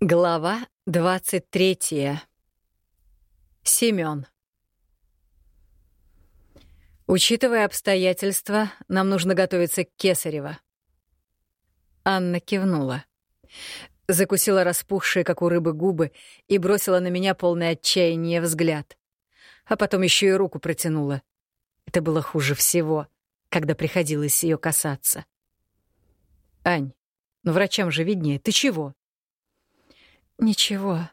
Глава 23. Семён. Учитывая обстоятельства, нам нужно готовиться к Кесарево. Анна кивнула. Закусила распухшие, как у рыбы, губы и бросила на меня полное отчаяние взгляд. А потом еще и руку протянула. Это было хуже всего, когда приходилось ее касаться. «Ань, ну врачам же виднее, ты чего?» Ничего.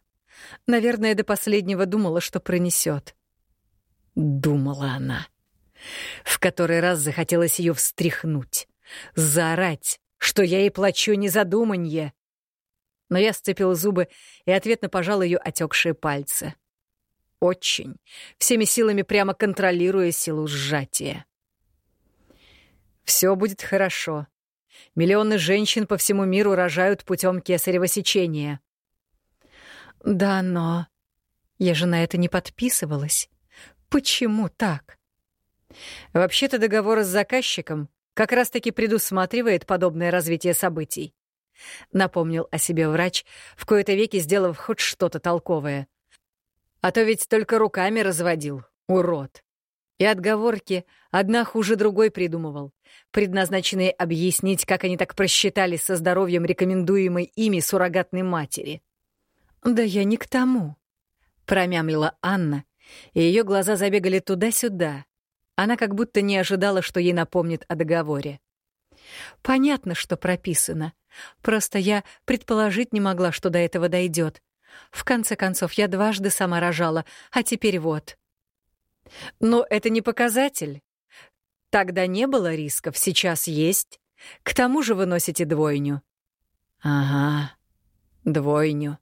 Наверное, до последнего думала, что пронесет. Думала она. В который раз захотелось ее встряхнуть, заорать, что я ей плачу не за думанье. Но я сцепил зубы и ответно пожал ее отекшие пальцы. Очень, всеми силами прямо контролируя силу сжатия. Все будет хорошо. Миллионы женщин по всему миру рожают путем кесарево сечения. Да, но... Я же на это не подписывалась. Почему так? Вообще-то договор с заказчиком как раз-таки предусматривает подобное развитие событий. Напомнил о себе врач, в кои-то веки сделав хоть что-то толковое. А то ведь только руками разводил, урод. И отговорки одна хуже другой придумывал, предназначенные объяснить, как они так просчитались со здоровьем рекомендуемой ими суррогатной матери. «Да я не к тому», — промямлила Анна, и ее глаза забегали туда-сюда. Она как будто не ожидала, что ей напомнит о договоре. «Понятно, что прописано. Просто я предположить не могла, что до этого дойдет. В конце концов, я дважды сама рожала, а теперь вот». «Но это не показатель. Тогда не было рисков, сейчас есть. К тому же вы носите двойню». «Ага, двойню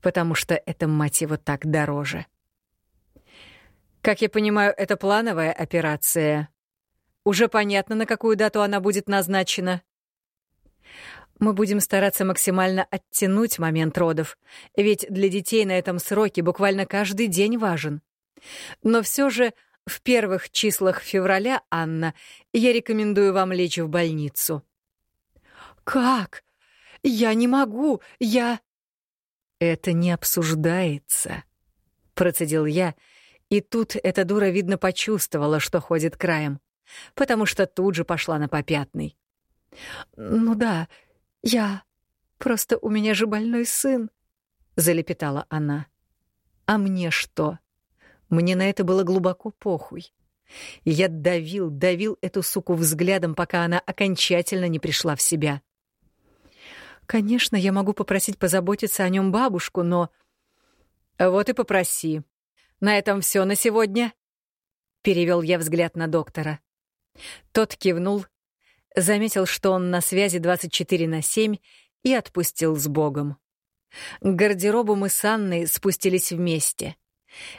потому что это, мать его, так дороже. Как я понимаю, это плановая операция. Уже понятно, на какую дату она будет назначена. Мы будем стараться максимально оттянуть момент родов, ведь для детей на этом сроке буквально каждый день важен. Но все же в первых числах февраля, Анна, я рекомендую вам лечь в больницу. «Как? Я не могу, я...» «Это не обсуждается», — процедил я, и тут эта дура, видно, почувствовала, что ходит краем, потому что тут же пошла на попятный. «Ну да, я... Просто у меня же больной сын», — залепетала она. «А мне что? Мне на это было глубоко похуй. Я давил, давил эту суку взглядом, пока она окончательно не пришла в себя. Конечно, я могу попросить позаботиться о нем бабушку, но... Вот и попроси. На этом все на сегодня. Перевел я взгляд на доктора. Тот кивнул, заметил, что он на связи 24 на 7 и отпустил с Богом. К гардеробу мы с Анной спустились вместе.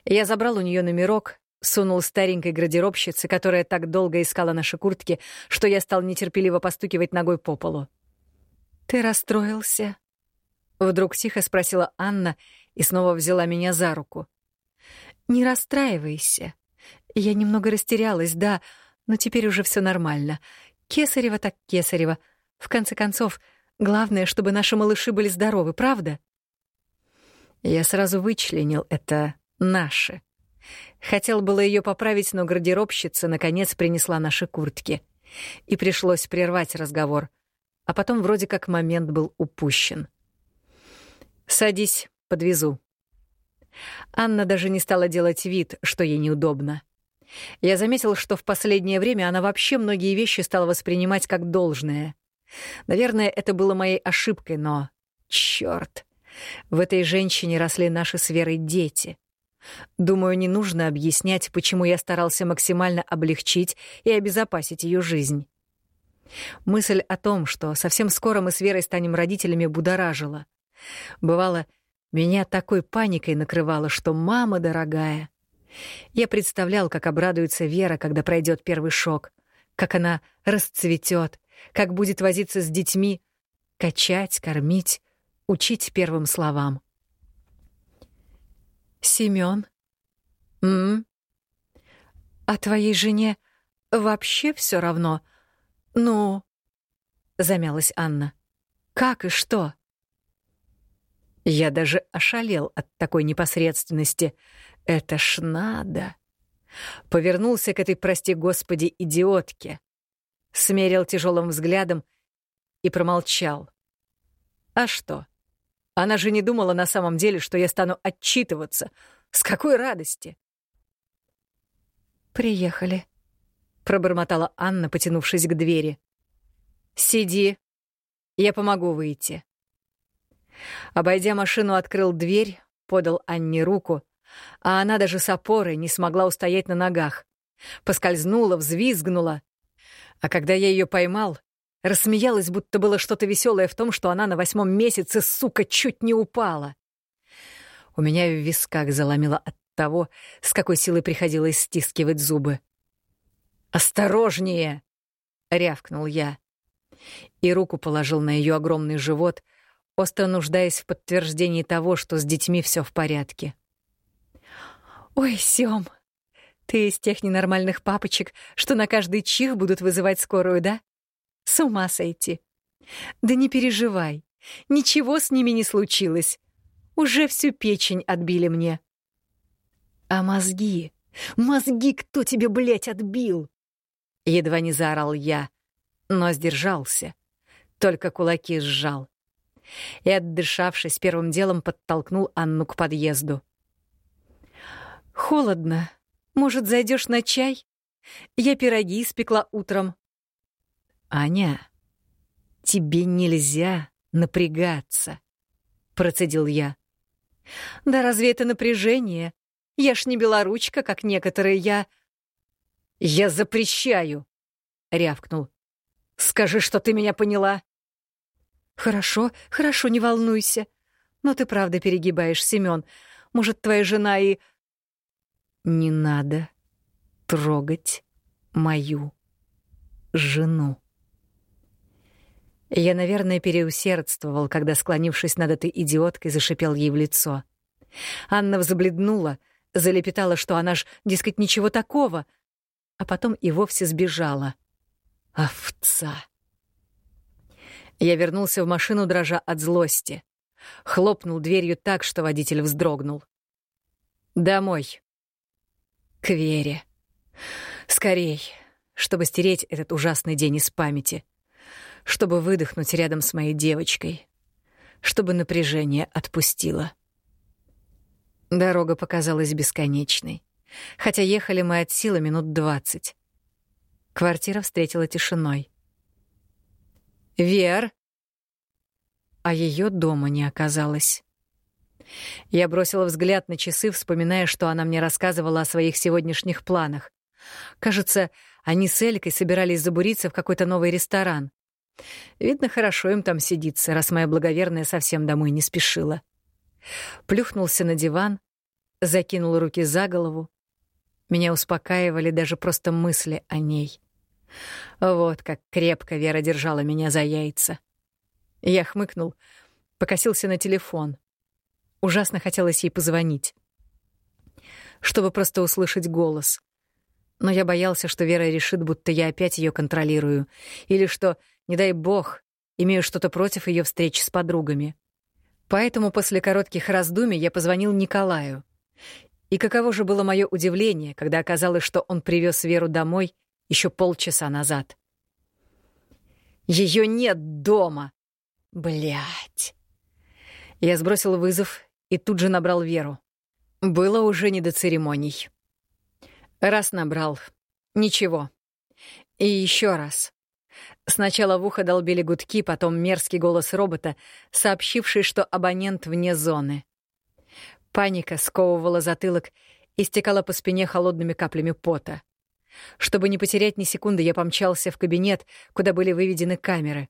Я забрал у нее номерок, сунул старенькой гардеробщице, которая так долго искала наши куртки, что я стал нетерпеливо постукивать ногой по полу. «Ты расстроился?» Вдруг тихо спросила Анна и снова взяла меня за руку. «Не расстраивайся. Я немного растерялась, да, но теперь уже все нормально. Кесарева так кесарева. В конце концов, главное, чтобы наши малыши были здоровы, правда?» Я сразу вычленил это «наши». Хотел было ее поправить, но гардеробщица наконец принесла наши куртки. И пришлось прервать разговор — а потом вроде как момент был упущен. «Садись, подвезу». Анна даже не стала делать вид, что ей неудобно. Я заметил, что в последнее время она вообще многие вещи стала воспринимать как должное. Наверное, это было моей ошибкой, но... Чёрт! В этой женщине росли наши с Верой дети. Думаю, не нужно объяснять, почему я старался максимально облегчить и обезопасить ее жизнь. Мысль о том, что совсем скоро мы с Верой станем родителями, будоражила. Бывало, меня такой паникой накрывало, что мама дорогая. Я представлял, как обрадуется Вера, когда пройдет первый шок, как она расцветет, как будет возиться с детьми, качать, кормить, учить первым словам. Семён? М? А твоей жене вообще все равно — «Ну?» — замялась Анна. «Как и что?» Я даже ошалел от такой непосредственности. Это ж надо. Повернулся к этой, прости господи, идиотке. Смерил тяжелым взглядом и промолчал. А что? Она же не думала на самом деле, что я стану отчитываться. С какой радости? «Приехали», — пробормотала Анна, потянувшись к двери. «Сиди. Я помогу выйти». Обойдя машину, открыл дверь, подал Анне руку, а она даже с опорой не смогла устоять на ногах. Поскользнула, взвизгнула. А когда я ее поймал, рассмеялась, будто было что-то веселое в том, что она на восьмом месяце, сука, чуть не упала. У меня в висках заломило от того, с какой силой приходилось стискивать зубы. «Осторожнее!» — рявкнул я. И руку положил на ее огромный живот, остро нуждаясь в подтверждении того, что с детьми все в порядке. «Ой, Сём, ты из тех ненормальных папочек, что на каждый чих будут вызывать скорую, да? С ума сойти. Да не переживай, ничего с ними не случилось. Уже всю печень отбили мне. А мозги? Мозги кто тебе, блядь, отбил? Едва не заорал я, но сдержался. Только кулаки сжал. И, отдышавшись, первым делом подтолкнул Анну к подъезду. «Холодно. Может, зайдешь на чай? Я пироги испекла утром». «Аня, тебе нельзя напрягаться», — процедил я. «Да разве это напряжение? Я ж не белоручка, как некоторые, я...» «Я запрещаю», — рявкнул. «Скажи, что ты меня поняла». «Хорошо, хорошо, не волнуйся. Но ты правда перегибаешь, Семён. Может, твоя жена и...» не надо трогать мою жену. Я, наверное, переусердствовал, когда, склонившись над этой идиоткой, зашипел ей в лицо. Анна взбледнула, залепетала, что она ж, дескать, ничего такого, а потом и вовсе сбежала. Овца! Я вернулся в машину, дрожа от злости. Хлопнул дверью так, что водитель вздрогнул. «Домой», к Вере. Скорей, чтобы стереть этот ужасный день из памяти. Чтобы выдохнуть рядом с моей девочкой. Чтобы напряжение отпустило. Дорога показалась бесконечной. Хотя ехали мы от силы минут двадцать. Квартира встретила тишиной. «Вер!» А ее дома не оказалось. Я бросила взгляд на часы, вспоминая, что она мне рассказывала о своих сегодняшних планах. Кажется, они с Элькой собирались забуриться в какой-то новый ресторан. Видно, хорошо им там сидится, раз моя благоверная совсем домой не спешила. Плюхнулся на диван, закинул руки за голову. Меня успокаивали даже просто мысли о ней. Вот как крепко Вера держала меня за яйца. Я хмыкнул, покосился на телефон — Ужасно хотелось ей позвонить. Чтобы просто услышать голос. Но я боялся, что Вера решит, будто я опять ее контролирую. Или что, не дай бог, имею что-то против ее встреч с подругами. Поэтому после коротких раздумий я позвонил Николаю. И каково же было мое удивление, когда оказалось, что он привез Веру домой еще полчаса назад. Ее нет дома. Блять. Я сбросил вызов и тут же набрал Веру. Было уже не до церемоний. Раз набрал. Ничего. И еще раз. Сначала в ухо долбили гудки, потом мерзкий голос робота, сообщивший, что абонент вне зоны. Паника сковывала затылок и стекала по спине холодными каплями пота. Чтобы не потерять ни секунды, я помчался в кабинет, куда были выведены камеры.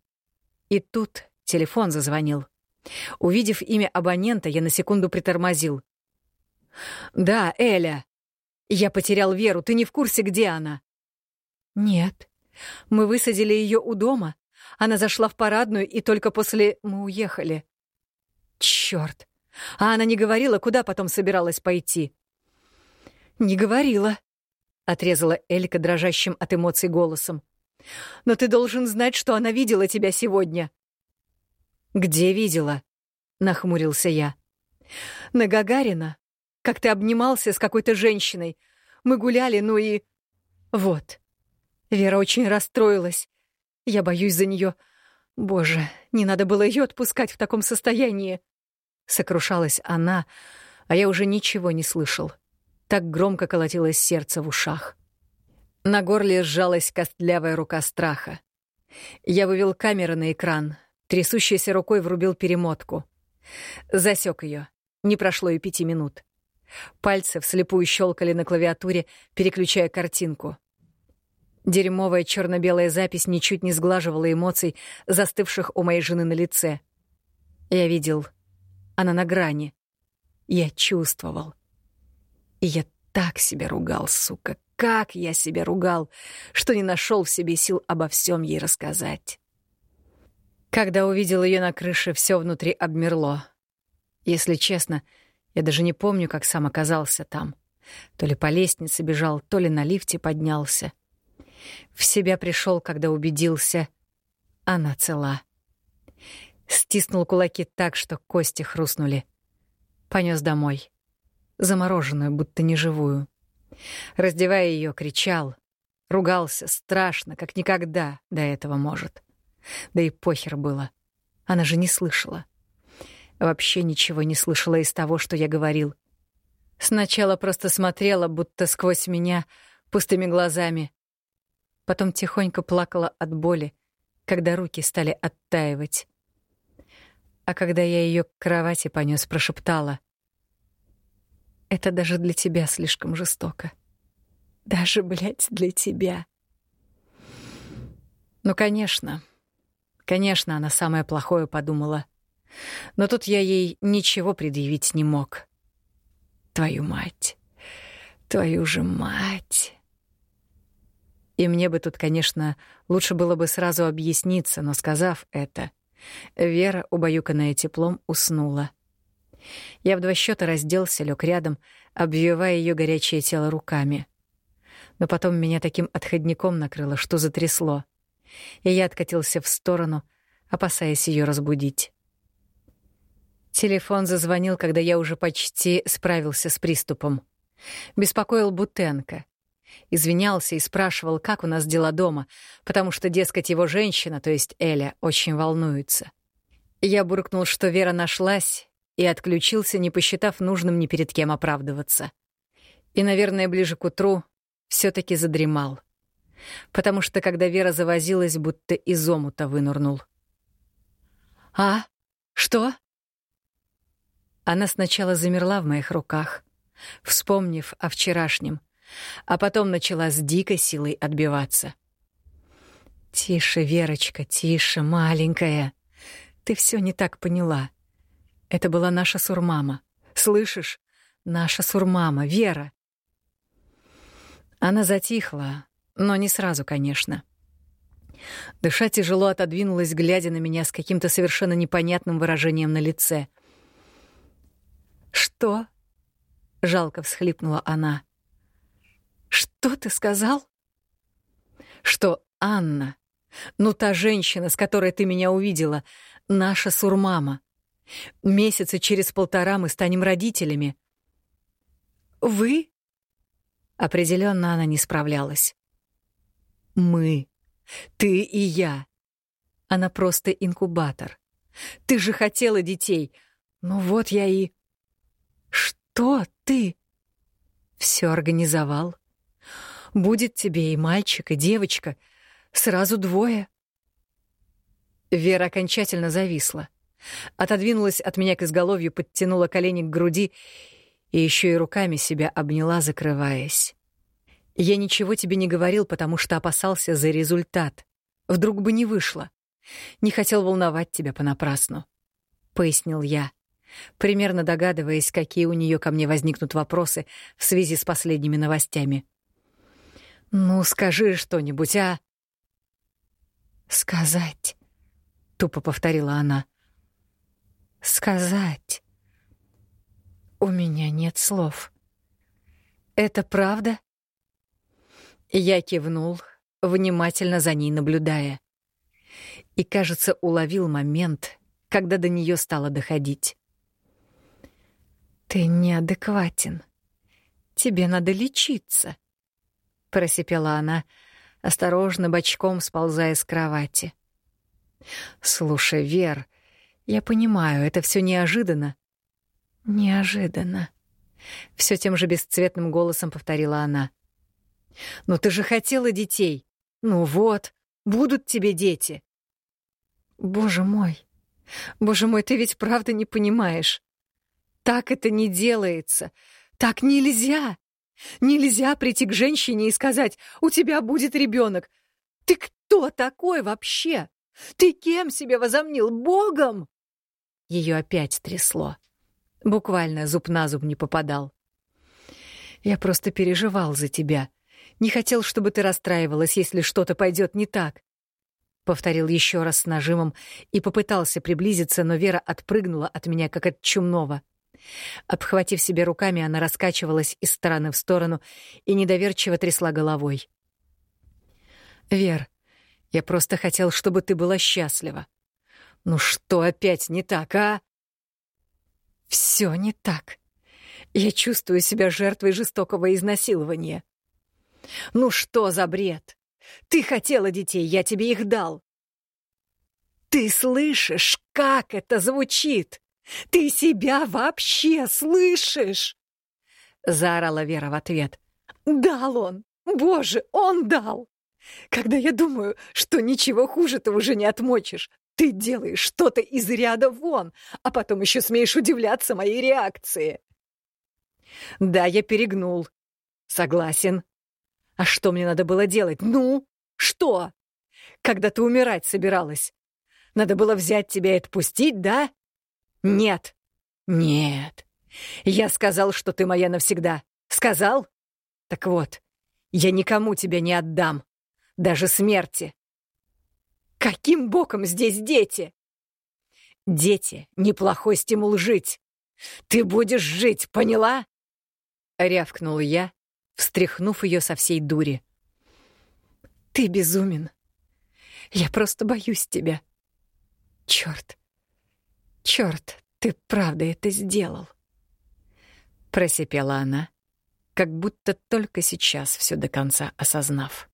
И тут телефон зазвонил. Увидев имя абонента, я на секунду притормозил. «Да, Эля. Я потерял Веру. Ты не в курсе, где она?» «Нет. Мы высадили ее у дома. Она зашла в парадную, и только после мы уехали». «Чёрт! А она не говорила, куда потом собиралась пойти?» «Не говорила», — отрезала Элька дрожащим от эмоций голосом. «Но ты должен знать, что она видела тебя сегодня». «Где видела?» — нахмурился я. «На Гагарина? Как ты обнимался с какой-то женщиной? Мы гуляли, ну и...» «Вот». Вера очень расстроилась. Я боюсь за нее. Боже, не надо было ее отпускать в таком состоянии. Сокрушалась она, а я уже ничего не слышал. Так громко колотилось сердце в ушах. На горле сжалась костлявая рука страха. Я вывел камеру на экран, трясущейся рукой врубил перемотку. Засек ее. Не прошло и пяти минут. Пальцы вслепую щелкали на клавиатуре, переключая картинку. Дерьмовая черно-белая запись ничуть не сглаживала эмоций, застывших у моей жены на лице. Я видел, она на грани. Я чувствовал. И я так себя ругал, сука, как я себя ругал, что не нашел в себе сил обо всем ей рассказать. Когда увидел ее на крыше, все внутри обмерло. Если честно, я даже не помню, как сам оказался там. То ли по лестнице бежал, то ли на лифте поднялся. В себя пришел, когда убедился, она цела. Стиснул кулаки так, что кости хрустнули. Понес домой. Замороженную, будто неживую. Раздевая ее, кричал. Ругался страшно, как никогда до этого может. Да и похер было. Она же не слышала. Вообще ничего не слышала из того, что я говорил. Сначала просто смотрела, будто сквозь меня, пустыми глазами. Потом тихонько плакала от боли, когда руки стали оттаивать. А когда я ее к кровати понес, прошептала. «Это даже для тебя слишком жестоко. Даже, блядь, для тебя». Ну, конечно. Конечно, она самое плохое подумала. Но тут я ей ничего предъявить не мог. Твою мать. Твою же мать. И мне бы тут, конечно, лучше было бы сразу объясниться, но сказав это, Вера, убаюканная теплом, уснула. Я в два счета разделся, лег рядом, обвивая ее горячее тело руками. Но потом меня таким отходником накрыло, что затрясло. И я откатился в сторону, опасаясь ее разбудить. Телефон зазвонил, когда я уже почти справился с приступом. Беспокоил Бутенко. Извинялся и спрашивал, как у нас дела дома, потому что, дескать, его женщина, то есть Эля, очень волнуется. Я буркнул, что Вера нашлась, и отключился, не посчитав нужным ни перед кем оправдываться. И, наверное, ближе к утру все таки задремал. Потому что, когда Вера завозилась, будто из омута вынурнул. «А? Что?» Она сначала замерла в моих руках, вспомнив о вчерашнем, а потом начала с дикой силой отбиваться. «Тише, Верочка, тише, маленькая. Ты все не так поняла. Это была наша сурмама. Слышишь? Наша сурмама, Вера». Она затихла, но не сразу, конечно. Дыша тяжело отодвинулась, глядя на меня с каким-то совершенно непонятным выражением на лице. «Что?» — жалко всхлипнула она. «Что ты сказал?» «Что Анна, ну та женщина, с которой ты меня увидела, наша сурмама. Месяца через полтора мы станем родителями». «Вы?» Определенно она не справлялась. «Мы. Ты и я. Она просто инкубатор. Ты же хотела детей. Ну вот я и...» «Что ты?» «Все организовал. Будет тебе и мальчик, и девочка. Сразу двое». Вера окончательно зависла. Отодвинулась от меня к изголовью, подтянула колени к груди и еще и руками себя обняла, закрываясь. «Я ничего тебе не говорил, потому что опасался за результат. Вдруг бы не вышло. Не хотел волновать тебя понапрасну», — пояснил я, примерно догадываясь, какие у нее ко мне возникнут вопросы в связи с последними новостями. «Ну, скажи что-нибудь, а?» «Сказать», — тупо повторила она. «Сказать. У меня нет слов. Это правда?» Я кивнул, внимательно за ней наблюдая. И, кажется, уловил момент, когда до нее стало доходить. «Ты неадекватен. Тебе надо лечиться», — просипела она, осторожно бочком сползая с кровати. «Слушай, Вер, я понимаю, это все неожиданно». «Неожиданно», — все тем же бесцветным голосом повторила она. «Но ты же хотела детей. Ну вот, будут тебе дети». «Боже мой, боже мой, ты ведь правда не понимаешь. Так это не делается. Так нельзя. Нельзя прийти к женщине и сказать, у тебя будет ребенок. Ты кто такой вообще? Ты кем себя возомнил? Богом? Ее опять трясло. Буквально зуб на зуб не попадал. Я просто переживал за тебя. Не хотел, чтобы ты расстраивалась, если что-то пойдет не так. Повторил еще раз с нажимом и попытался приблизиться, но Вера отпрыгнула от меня, как от чумного. Обхватив себе руками, она раскачивалась из стороны в сторону и недоверчиво трясла головой. «Вер, я просто хотел, чтобы ты была счастлива. Ну что опять не так, а?» «Все не так. Я чувствую себя жертвой жестокого изнасилования». «Ну что за бред? Ты хотела детей, я тебе их дал». «Ты слышишь, как это звучит?» Ты себя вообще слышишь?» Заорала Вера в ответ. «Дал он! Боже, он дал! Когда я думаю, что ничего хуже ты уже не отмочишь, ты делаешь что-то из ряда вон, а потом еще смеешь удивляться моей реакции». «Да, я перегнул. Согласен. А что мне надо было делать? Ну, что? Когда ты умирать собиралась? Надо было взять тебя и отпустить, да? «Нет, нет. Я сказал, что ты моя навсегда. Сказал? Так вот, я никому тебя не отдам. Даже смерти. Каким боком здесь дети? Дети — неплохой стимул жить. Ты будешь жить, поняла? Рявкнул я, встряхнув ее со всей дури. Ты безумен. Я просто боюсь тебя. Черт, Черт, ты правда это сделал. Просипела она, как будто только сейчас все до конца осознав.